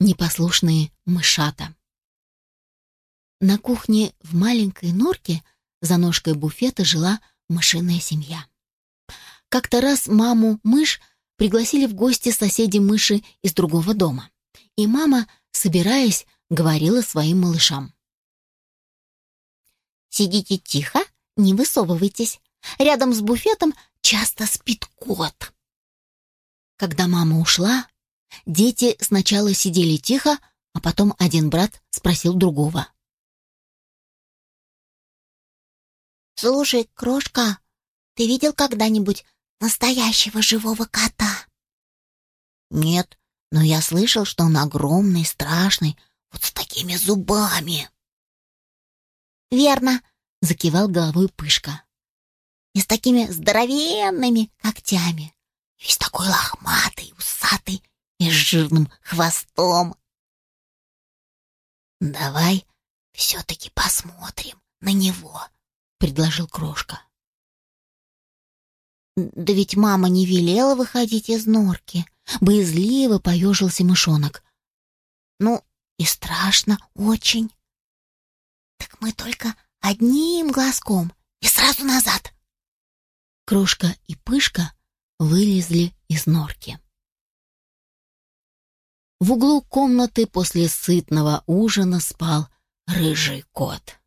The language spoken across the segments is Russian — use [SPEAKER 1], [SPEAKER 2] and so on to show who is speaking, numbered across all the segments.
[SPEAKER 1] непослушные мышата. На кухне в маленькой норке за ножкой буфета жила мышиная семья. Как-то раз маму-мышь пригласили в гости соседи-мыши из другого дома. И мама, собираясь, говорила своим малышам. «Сидите тихо, не высовывайтесь. Рядом с буфетом часто спит кот». Когда мама ушла, дети сначала сидели тихо, а потом один брат спросил другого. «Слушай, крошка, ты видел когда-нибудь настоящего живого кота?» «Нет, но я слышал, что он огромный, страшный, вот с такими зубами». «Верно», — закивал головой Пышка. «И с такими здоровенными когтями. Весь такой лохматый, усатый и с жирным хвостом». «Давай все-таки посмотрим на него», предложил Крошка. «Да ведь мама не велела выходить из норки», — боязливо поежился мышонок. «Ну, и страшно очень». «Так мы только одним глазком и сразу назад». Крошка и Пышка вылезли из норки. В углу комнаты после сытного ужина спал рыжий кот.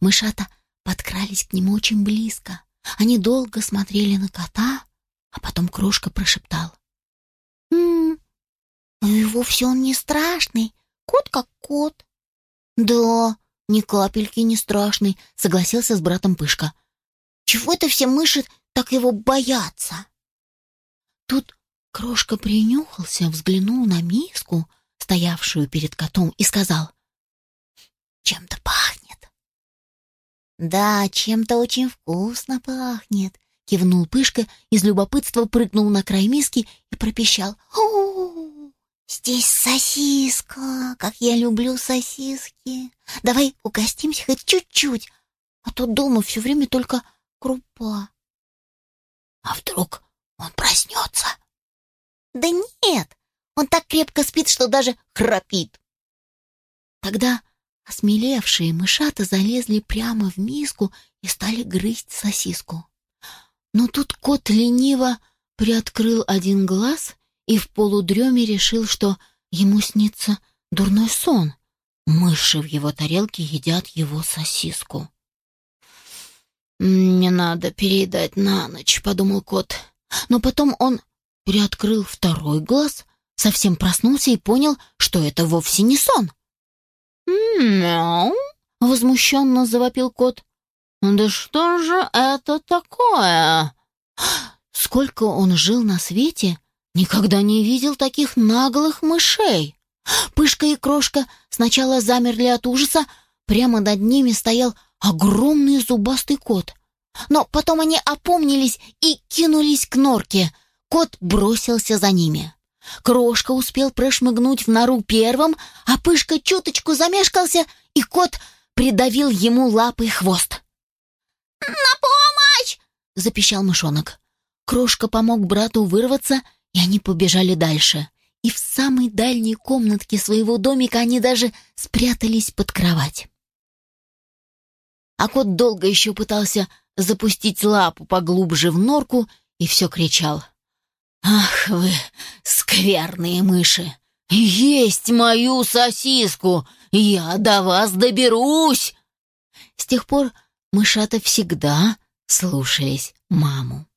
[SPEAKER 1] Мышата подкрались к нему очень близко. Они долго смотрели на кота, а потом Крошка прошептал. «М-м, и вовсе он не страшный, кот как кот». «Да, ни капельки не страшный», — согласился с братом Пышка. «Чего это все мыши так его боятся?» Тут Крошка принюхался, взглянул на миску, стоявшую перед котом, и сказал. «Чем-то пахнет». «Да, чем-то очень вкусно пахнет», — кивнул Пышка, из любопытства прыгнул на край миски и пропищал. «О, здесь сосиска, как я люблю сосиски. Давай угостимся хоть чуть-чуть, а то дома все время только крупа». «А вдруг он проснется?» «Да нет, он так крепко спит, что даже храпит». Тогда Осмелевшие мышата залезли прямо в миску и стали грызть сосиску. Но тут кот лениво приоткрыл один глаз и в полудреме решил, что ему снится дурной сон. Мыши в его тарелке едят его сосиску. «Не надо переедать на ночь», — подумал кот. Но потом он приоткрыл второй глаз, совсем проснулся и понял, что это вовсе не сон.
[SPEAKER 2] «Мяу!» — возмущенно завопил кот. «Да что же это такое?»
[SPEAKER 1] Сколько он жил на свете, никогда не видел таких наглых мышей. Пышка и Крошка сначала замерли от ужаса, прямо над ними стоял огромный зубастый кот. Но потом они опомнились и кинулись к норке. Кот бросился за ними. Крошка успел прошмыгнуть в нору первым, а Пышка чуточку замешкался, и кот придавил ему лапой хвост.
[SPEAKER 3] «На помощь!» — запищал мышонок.
[SPEAKER 1] Крошка помог брату вырваться, и они побежали дальше. И в самой дальней комнатке своего домика они даже спрятались под кровать. А кот долго еще пытался запустить лапу поглубже в норку и все кричал — «Ах вы, скверные мыши! Есть мою сосиску! Я до вас доберусь!» С тех пор мышата всегда слушались маму.